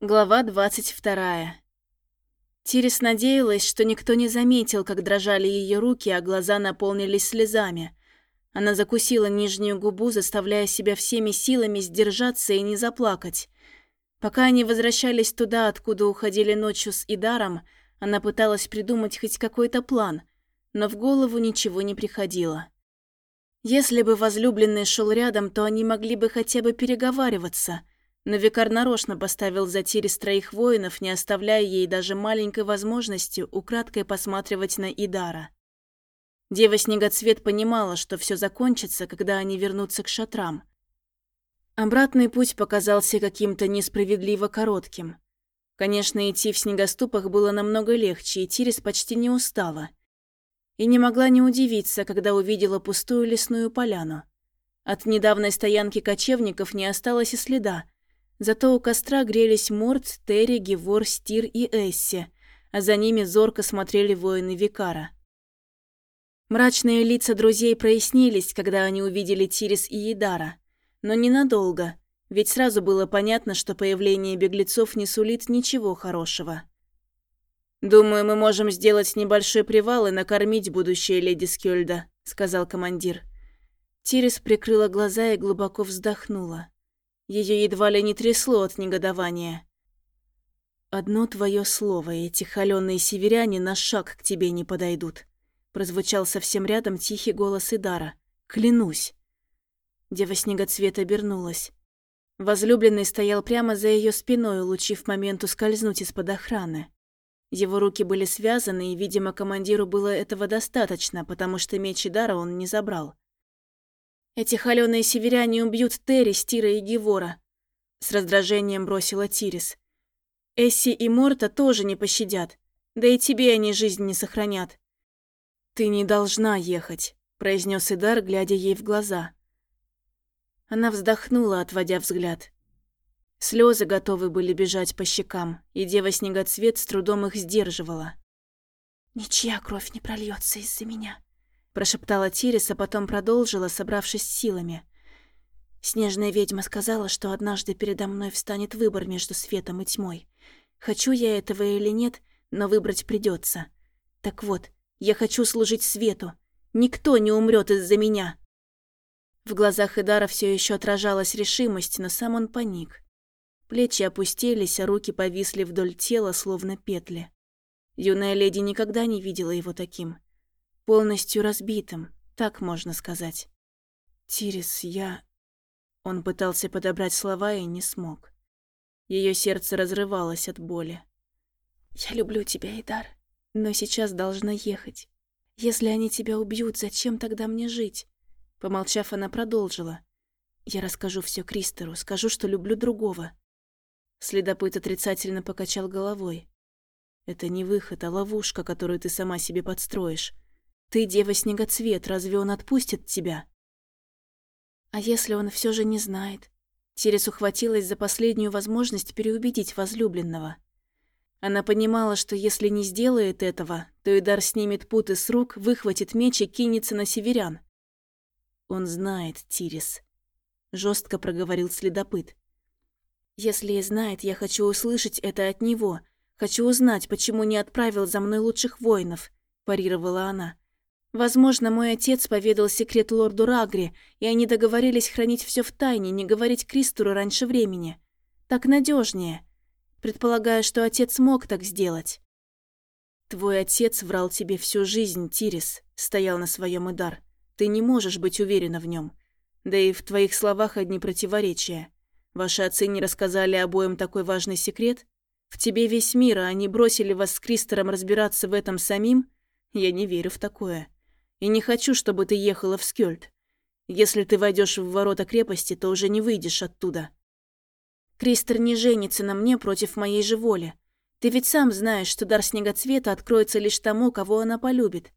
Глава 22. Тирис надеялась, что никто не заметил, как дрожали ее руки, а глаза наполнились слезами. Она закусила нижнюю губу, заставляя себя всеми силами сдержаться и не заплакать. Пока они возвращались туда, откуда уходили ночью с Идаром, она пыталась придумать хоть какой-то план, но в голову ничего не приходило. Если бы возлюбленный шел рядом, то они могли бы хотя бы переговариваться – но Викар нарочно поставил за Тирис троих воинов, не оставляя ей даже маленькой возможности украдкой посматривать на Идара. Дева Снегоцвет понимала, что все закончится, когда они вернутся к шатрам. Обратный путь показался каким-то несправедливо коротким. Конечно, идти в снегоступах было намного легче, и Тирис почти не устала. И не могла не удивиться, когда увидела пустую лесную поляну. От недавней стоянки кочевников не осталось и следа, Зато у костра грелись Морт, Терри, Гевор, Стир и Эсси, а за ними зорко смотрели воины Викара. Мрачные лица друзей прояснились, когда они увидели Тирис и Едара. Но ненадолго, ведь сразу было понятно, что появление беглецов не сулит ничего хорошего. «Думаю, мы можем сделать небольшой привал и накормить будущее леди Скёльда», — сказал командир. Тирис прикрыла глаза и глубоко вздохнула. Ее едва ли не трясло от негодования. «Одно твое слово, и эти холёные северяне на шаг к тебе не подойдут», прозвучал совсем рядом тихий голос Идара. «Клянусь». Дева Снегоцвет обернулась. Возлюбленный стоял прямо за ее спиной, улучив момент ускользнуть из-под охраны. Его руки были связаны, и, видимо, командиру было этого достаточно, потому что меч Идара он не забрал. Эти холёные северяне убьют Терри, Стира и Гевора. С раздражением бросила Тирис. Эсси и Морта тоже не пощадят. Да и тебе они жизнь не сохранят. Ты не должна ехать, произнес Идар, глядя ей в глаза. Она вздохнула, отводя взгляд. Слезы готовы были бежать по щекам, и дева Снегоцвет с трудом их сдерживала. «Ничья кровь не прольется из-за меня», прошептала Тирис, а потом продолжила, собравшись силами. Снежная ведьма сказала, что однажды передо мной встанет выбор между светом и тьмой. Хочу я этого или нет, но выбрать придется. Так вот, я хочу служить свету. Никто не умрет из-за меня. В глазах Идара все еще отражалась решимость, но сам он паник. Плечи опустились, а руки повисли вдоль тела, словно петли. Юная леди никогда не видела его таким полностью разбитым, так можно сказать. «Тирис, я...» Он пытался подобрать слова и не смог. Ее сердце разрывалось от боли. «Я люблю тебя, Идар, но сейчас должна ехать. Если они тебя убьют, зачем тогда мне жить?» Помолчав, она продолжила. «Я расскажу все Кристеру, скажу, что люблю другого». Следопыт отрицательно покачал головой. «Это не выход, а ловушка, которую ты сама себе подстроишь. Ты, дева Снегоцвет, разве он отпустит тебя? А если он все же не знает? Терес ухватилась за последнюю возможность переубедить возлюбленного. Она понимала, что если не сделает этого, то Идар снимет путы с рук, выхватит меч и кинется на северян. «Он знает, Тирис», — жестко проговорил следопыт. «Если и знает, я хочу услышать это от него. Хочу узнать, почему не отправил за мной лучших воинов», — парировала она. Возможно, мой отец поведал секрет лорду Рагри, и они договорились хранить все в тайне, не говорить Кристуру раньше времени. Так надежнее. Предполагаю, что отец мог так сделать. Твой отец врал тебе всю жизнь, Тирис, стоял на своем Идар. Ты не можешь быть уверена в нем. Да и в твоих словах одни противоречия. Ваши отцы не рассказали обоим такой важный секрет? В тебе весь мир, а они бросили вас с Кристором разбираться в этом самим? Я не верю в такое и не хочу, чтобы ты ехала в Скёльд. Если ты войдешь в ворота крепости, то уже не выйдешь оттуда. Кристер не женится на мне против моей же воли. Ты ведь сам знаешь, что дар снегоцвета откроется лишь тому, кого она полюбит.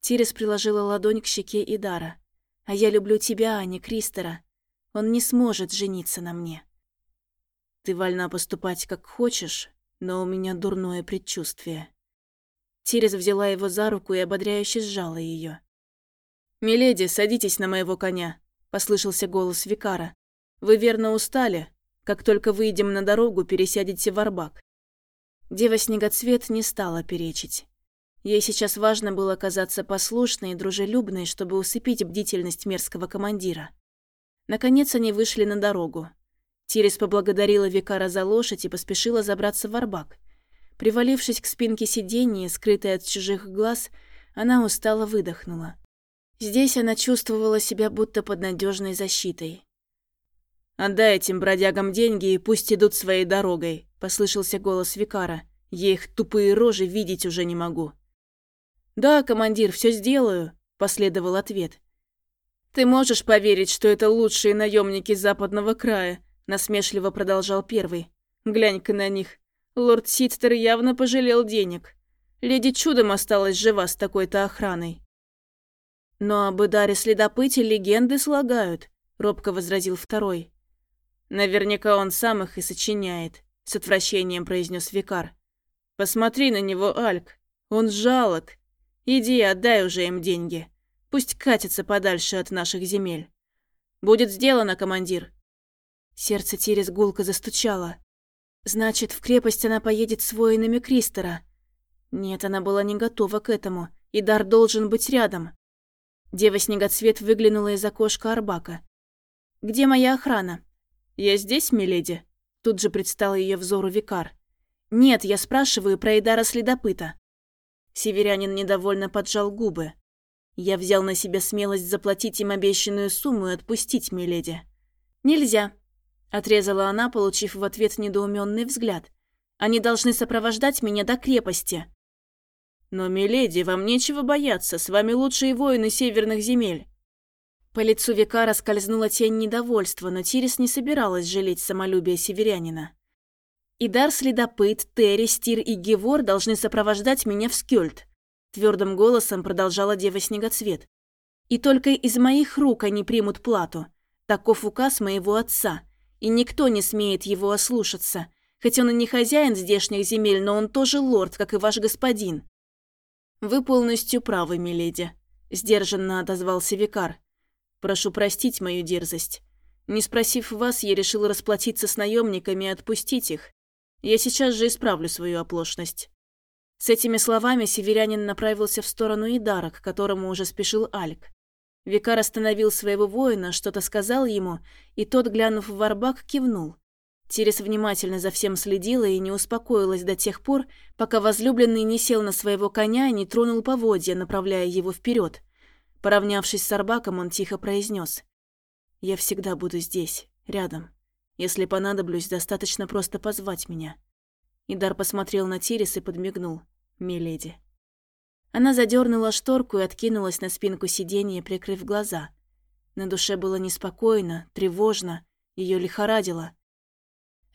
Тирис приложила ладонь к щеке Идара. А я люблю тебя, а не Кристера. Он не сможет жениться на мне. Ты вольна поступать как хочешь, но у меня дурное предчувствие. Тирес взяла его за руку и ободряюще сжала ее. «Миледи, садитесь на моего коня», — послышался голос Викара. «Вы верно устали? Как только выйдем на дорогу, пересядете в Арбак». Дева Снегоцвет не стала перечить. Ей сейчас важно было казаться послушной и дружелюбной, чтобы усыпить бдительность мерзкого командира. Наконец они вышли на дорогу. Тирис поблагодарила Викара за лошадь и поспешила забраться в арбак. Привалившись к спинке сиденья, скрытой от чужих глаз, она устало выдохнула. Здесь она чувствовала себя будто под надежной защитой. «Отдай этим бродягам деньги и пусть идут своей дорогой», — послышался голос Викара. «Я их тупые рожи видеть уже не могу». «Да, командир, все сделаю», — последовал ответ. «Ты можешь поверить, что это лучшие наемники западного края?» — насмешливо продолжал первый. «Глянь-ка на них. Лорд Ситстер явно пожалел денег. Леди чудом осталась жива с такой-то охраной». «Но об Идаре следопыте легенды слагают», — робко возразил второй. «Наверняка он сам их и сочиняет», — с отвращением произнес Викар. «Посмотри на него, Альк. Он жалок. Иди, отдай уже им деньги. Пусть катятся подальше от наших земель. Будет сделано, командир. Сердце Тирис гулко застучало. Значит, в крепость она поедет с воинами Кристера. Нет, она была не готова к этому, и дар должен быть рядом. Дева Снегоцвет выглянула из окошка Арбака. «Где моя охрана?» «Я здесь, миледи?» Тут же предстал ее взору Викар. «Нет, я спрашиваю про Идара Следопыта». Северянин недовольно поджал губы. Я взял на себя смелость заплатить им обещанную сумму и отпустить миледи. «Нельзя», — отрезала она, получив в ответ недоуменный взгляд. «Они должны сопровождать меня до крепости». «Но, миледи, вам нечего бояться, с вами лучшие воины северных земель». По лицу Викара скользнула тень недовольства, но Тирис не собиралась жалеть самолюбие северянина. Идар Следопыт, Терри, Стир и Гевор должны сопровождать меня в Скёльд», — твердым голосом продолжала Дева Снегоцвет. «И только из моих рук они примут плату. Таков указ моего отца, и никто не смеет его ослушаться, хоть он и не хозяин здешних земель, но он тоже лорд, как и ваш господин». «Вы полностью правы, миледи», — сдержанно отозвался Викар. «Прошу простить мою дерзость. Не спросив вас, я решил расплатиться с наемниками и отпустить их. Я сейчас же исправлю свою оплошность». С этими словами северянин направился в сторону Идара, к которому уже спешил Альк. Викар остановил своего воина, что-то сказал ему, и тот, глянув в арбак, кивнул. Тирис внимательно за всем следила и не успокоилась до тех пор, пока возлюбленный не сел на своего коня и не тронул поводья, направляя его вперед. Поравнявшись с арбаком, он тихо произнес: «Я всегда буду здесь, рядом». Если понадоблюсь, достаточно просто позвать меня». Идар посмотрел на Тирис и подмигнул. «Миледи». Она задернула шторку и откинулась на спинку сиденья, прикрыв глаза. На душе было неспокойно, тревожно, ее лихорадило.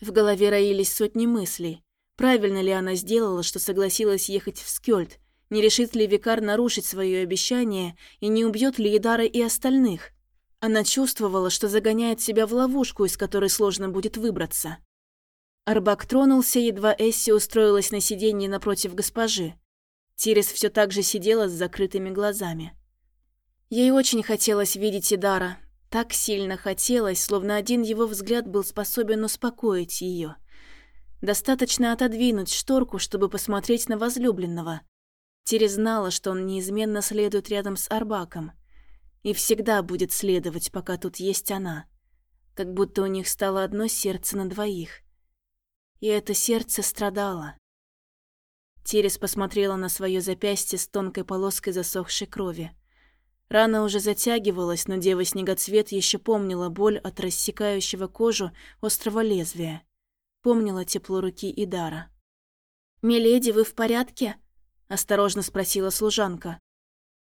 В голове роились сотни мыслей. Правильно ли она сделала, что согласилась ехать в Скёльд? Не решит ли Викар нарушить свое обещание и не убьет ли Идара и остальных? Она чувствовала, что загоняет себя в ловушку, из которой сложно будет выбраться. Арбак тронулся, едва Эсси устроилась на сиденье напротив госпожи. Тирис все так же сидела с закрытыми глазами. Ей очень хотелось видеть Идара. Так сильно хотелось, словно один его взгляд был способен успокоить ее. Достаточно отодвинуть шторку, чтобы посмотреть на возлюбленного. Тирис знала, что он неизменно следует рядом с Арбаком и всегда будет следовать, пока тут есть она. Как будто у них стало одно сердце на двоих. И это сердце страдало. Терес посмотрела на свое запястье с тонкой полоской засохшей крови. Рана уже затягивалась, но дева Снегоцвет еще помнила боль от рассекающего кожу острого лезвия. Помнила тепло руки Идара. «Миледи, вы в порядке?» – осторожно спросила служанка.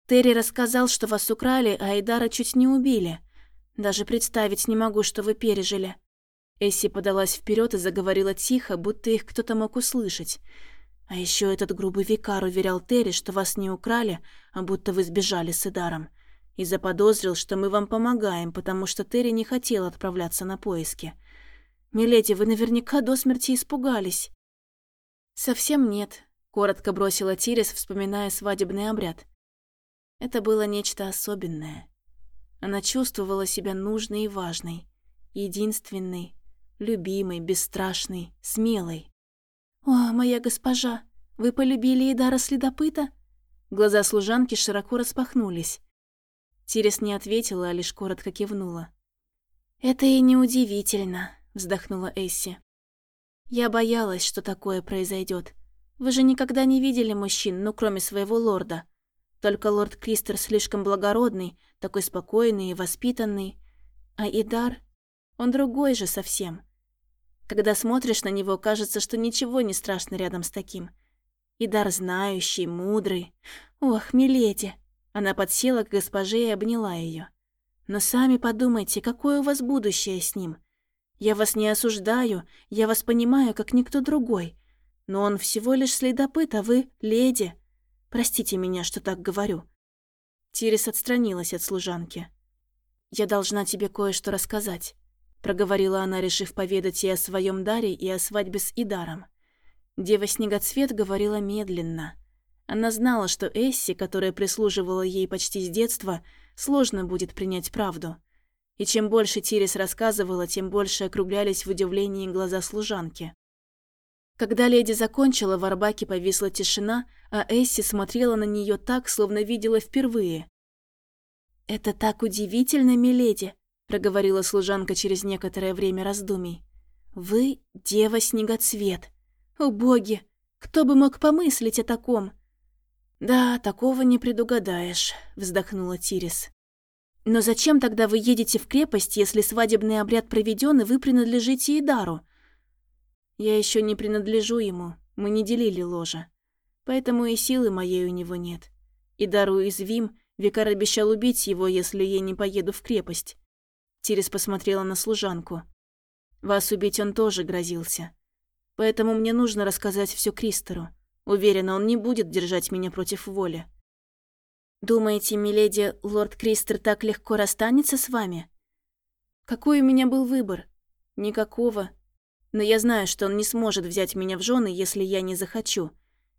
Терри рассказал, что вас украли, а Айдара чуть не убили. Даже представить не могу, что вы пережили». Эсси подалась вперед и заговорила тихо, будто их кто-то мог услышать. «А еще этот грубый викар уверял Терри, что вас не украли, а будто вы сбежали с Идаром. И заподозрил, что мы вам помогаем, потому что Терри не хотел отправляться на поиски. Миледи, вы наверняка до смерти испугались». «Совсем нет», — коротко бросила Тирис, вспоминая свадебный обряд. Это было нечто особенное. Она чувствовала себя нужной и важной, единственной, Любимый, бесстрашный, смелый. «О, моя госпожа, вы полюбили Идара Следопыта?» Глаза служанки широко распахнулись. Тирес не ответила, а лишь коротко кивнула. «Это и неудивительно», — вздохнула Эсси. «Я боялась, что такое произойдет. Вы же никогда не видели мужчин, ну, кроме своего лорда. Только лорд Кристер слишком благородный, такой спокойный и воспитанный. А Идар, он другой же совсем. Когда смотришь на него, кажется, что ничего не страшно рядом с таким. Идар знающий, мудрый. Ох, миледи. Она подсела к госпоже и обняла ее. Но сами подумайте, какое у вас будущее с ним. Я вас не осуждаю, я вас понимаю, как никто другой. Но он всего лишь следопыт, а вы — леди. Простите меня, что так говорю». Тирис отстранилась от служанки. «Я должна тебе кое-что рассказать», — проговорила она, решив поведать и о своем даре, и о свадьбе с Идаром. Дева Снегоцвет говорила медленно. Она знала, что Эсси, которая прислуживала ей почти с детства, сложно будет принять правду. И чем больше Тирис рассказывала, тем больше округлялись в удивлении глаза служанки. Когда леди закончила, в Арбаке повисла тишина, а Эсси смотрела на нее так, словно видела впервые. «Это так удивительно, миледи», — проговорила служанка через некоторое время раздумий. «Вы — дева-снегоцвет. О, боги! Кто бы мог помыслить о таком?» «Да, такого не предугадаешь», — вздохнула Тирис. «Но зачем тогда вы едете в крепость, если свадебный обряд проведен, и вы принадлежите Идару?» Я еще не принадлежу ему, мы не делили ложа. Поэтому и силы моей у него нет. И дару уязвим, Викар обещал убить его, если я не поеду в крепость. Тирис посмотрела на служанку. Вас убить он тоже грозился. Поэтому мне нужно рассказать все Кристору. Уверена, он не будет держать меня против воли. Думаете, миледи, лорд Кристер так легко расстанется с вами? Какой у меня был выбор? Никакого. Но я знаю, что он не сможет взять меня в жены, если я не захочу.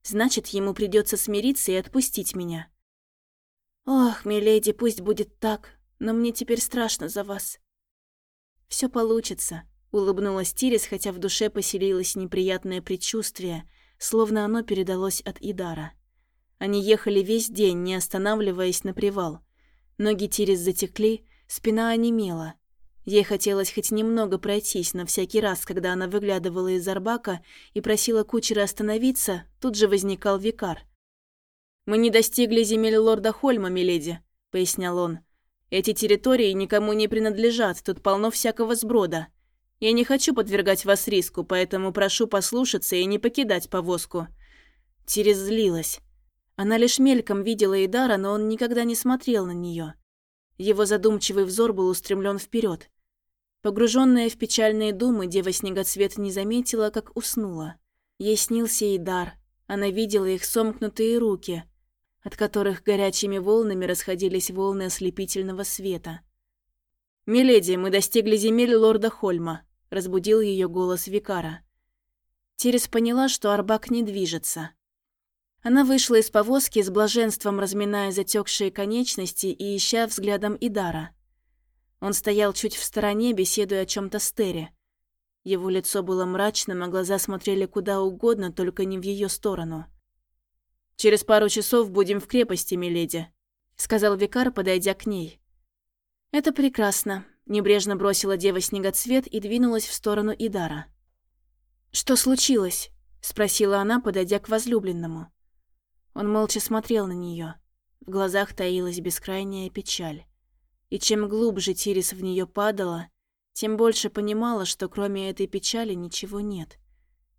Значит, ему придется смириться и отпустить меня. Ох, миледи, пусть будет так, но мне теперь страшно за вас. Все получится, улыбнулась Тирис, хотя в душе поселилось неприятное предчувствие, словно оно передалось от Идара. Они ехали весь день, не останавливаясь на привал. Ноги Тирис затекли, спина онемела. Ей хотелось хоть немного пройтись, но всякий раз, когда она выглядывала из арбака и просила кучера остановиться, тут же возникал викар. «Мы не достигли земель лорда Хольма, миледи», — пояснял он. «Эти территории никому не принадлежат, тут полно всякого сброда. Я не хочу подвергать вас риску, поэтому прошу послушаться и не покидать повозку». Тирис злилась. Она лишь мельком видела Идара, но он никогда не смотрел на нее. Его задумчивый взор был устремлен вперед. Погруженная в печальные думы, дева Снегоцвет не заметила, как уснула. Ей снился и дар. Она видела их сомкнутые руки, от которых горячими волнами расходились волны ослепительного света. «Миледи, мы достигли земель лорда Хольма», — разбудил ее голос Викара. Терес поняла, что Арбак не движется. Она вышла из повозки с блаженством, разминая затекшие конечности и ища взглядом Идара. Он стоял чуть в стороне, беседуя о чем то с Терри. Его лицо было мрачным, а глаза смотрели куда угодно, только не в ее сторону. «Через пару часов будем в крепости, миледи», — сказал Викар, подойдя к ней. «Это прекрасно», — небрежно бросила дева снегоцвет и двинулась в сторону Идара. «Что случилось?» — спросила она, подойдя к возлюбленному. Он молча смотрел на нее. В глазах таилась бескрайняя печаль. И чем глубже Тирис в нее падала, тем больше понимала, что кроме этой печали ничего нет.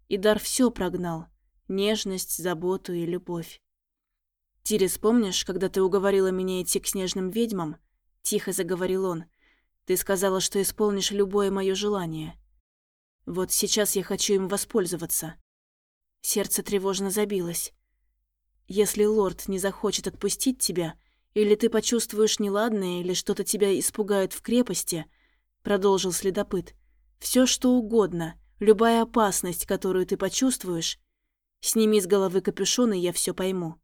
И дар все прогнал — нежность, заботу и любовь. «Тирис, помнишь, когда ты уговорила меня идти к снежным ведьмам?» — тихо заговорил он. «Ты сказала, что исполнишь любое мое желание. Вот сейчас я хочу им воспользоваться». Сердце тревожно забилось. «Если лорд не захочет отпустить тебя, или ты почувствуешь неладное, или что-то тебя испугает в крепости, продолжил следопыт. Все что угодно, любая опасность, которую ты почувствуешь, сними с головы капюшон, и я все пойму.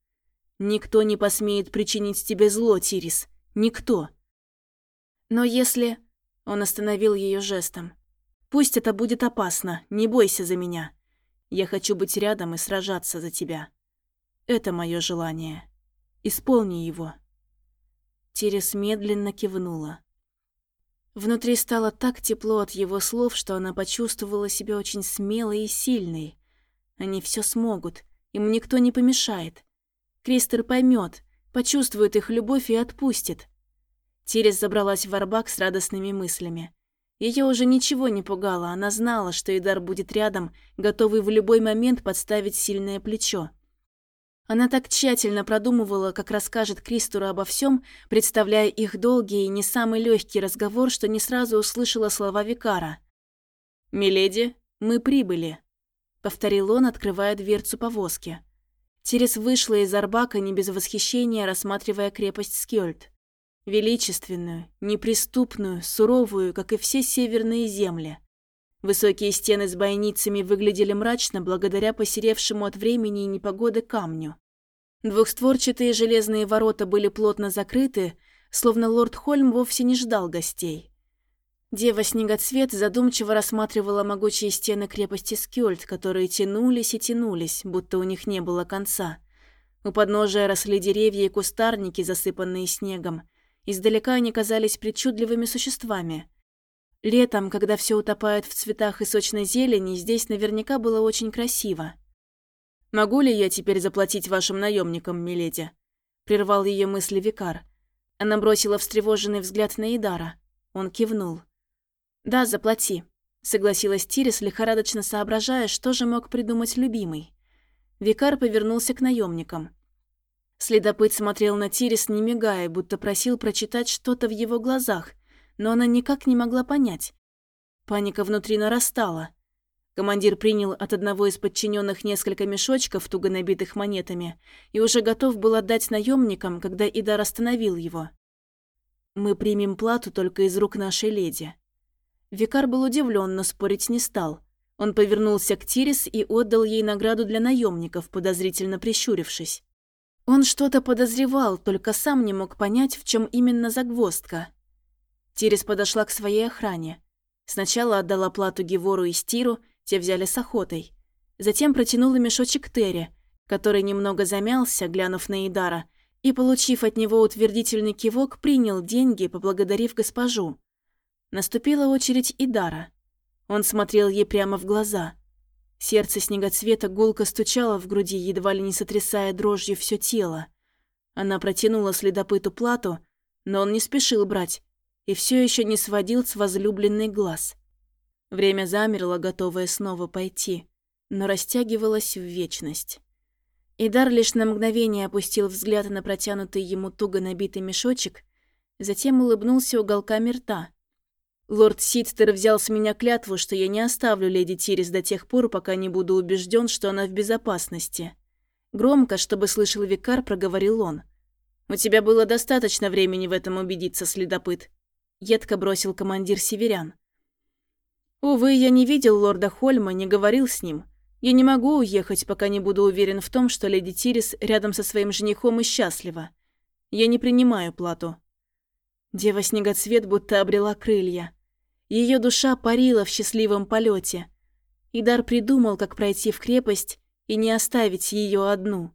Никто не посмеет причинить тебе зло, Тирис. Никто. Но если... Он остановил ее жестом. Пусть это будет опасно, не бойся за меня. Я хочу быть рядом и сражаться за тебя. Это мое желание. Исполни его». Терес медленно кивнула. Внутри стало так тепло от его слов, что она почувствовала себя очень смелой и сильной. Они все смогут, им никто не помешает. Кристер поймет, почувствует их любовь и отпустит. Терес забралась в арбак с радостными мыслями. Ее уже ничего не пугало, она знала, что Идар будет рядом, готовый в любой момент подставить сильное плечо. Она так тщательно продумывала, как расскажет Кристуру обо всем, представляя их долгий и не самый легкий разговор, что не сразу услышала слова Викара. «Миледи, мы прибыли», — повторил он, открывая дверцу повозки. Терес вышла из Арбака не без восхищения, рассматривая крепость Скёльд. Величественную, неприступную, суровую, как и все северные земли. Высокие стены с бойницами выглядели мрачно благодаря посеревшему от времени и непогоды камню. Двухстворчатые железные ворота были плотно закрыты, словно лорд Хольм вовсе не ждал гостей. Дева Снегоцвет задумчиво рассматривала могучие стены крепости Скёльд, которые тянулись и тянулись, будто у них не было конца. У подножия росли деревья и кустарники, засыпанные снегом. Издалека они казались причудливыми существами. Летом, когда все утопает в цветах и сочной зелени, здесь наверняка было очень красиво. «Могу ли я теперь заплатить вашим наемникам, миледи?» Прервал ее мысли Викар. Она бросила встревоженный взгляд на Идара. Он кивнул. «Да, заплати», — согласилась Тирис, лихорадочно соображая, что же мог придумать любимый. Викар повернулся к наемникам. Следопыт смотрел на Тирис, не мигая, будто просил прочитать что-то в его глазах, но она никак не могла понять. Паника внутри нарастала. Командир принял от одного из подчиненных несколько мешочков, туго набитых монетами, и уже готов был отдать наемникам, когда Идар остановил его. «Мы примем плату только из рук нашей леди». Викар был удивлен, но спорить не стал. Он повернулся к Тирис и отдал ей награду для наемников, подозрительно прищурившись. Он что-то подозревал, только сам не мог понять, в чем именно загвоздка. Тирис подошла к своей охране. Сначала отдала плату Гевору и Стиру, те взяли с охотой. Затем протянула мешочек Терри, который немного замялся, глянув на Идара, и, получив от него утвердительный кивок, принял деньги, поблагодарив госпожу. Наступила очередь Идара. Он смотрел ей прямо в глаза. Сердце снегоцвета гулко стучало в груди, едва ли не сотрясая дрожью все тело. Она протянула следопыту плату, но он не спешил брать, и все еще не сводил с возлюбленный глаз. Время замерло, готовое снова пойти, но растягивалось в вечность. Идар лишь на мгновение опустил взгляд на протянутый ему туго набитый мешочек, затем улыбнулся уголками рта. «Лорд Сидстер взял с меня клятву, что я не оставлю леди Тирис до тех пор, пока не буду убежден, что она в безопасности». Громко, чтобы слышал викар, проговорил он. «У тебя было достаточно времени в этом убедиться, следопыт едко бросил командир северян. «Увы, я не видел лорда Хольма, не говорил с ним. Я не могу уехать, пока не буду уверен в том, что леди Тирис рядом со своим женихом и счастлива. Я не принимаю плату». Дева Снегоцвет будто обрела крылья. Ее душа парила в счастливом полете. Идар придумал, как пройти в крепость и не оставить ее одну.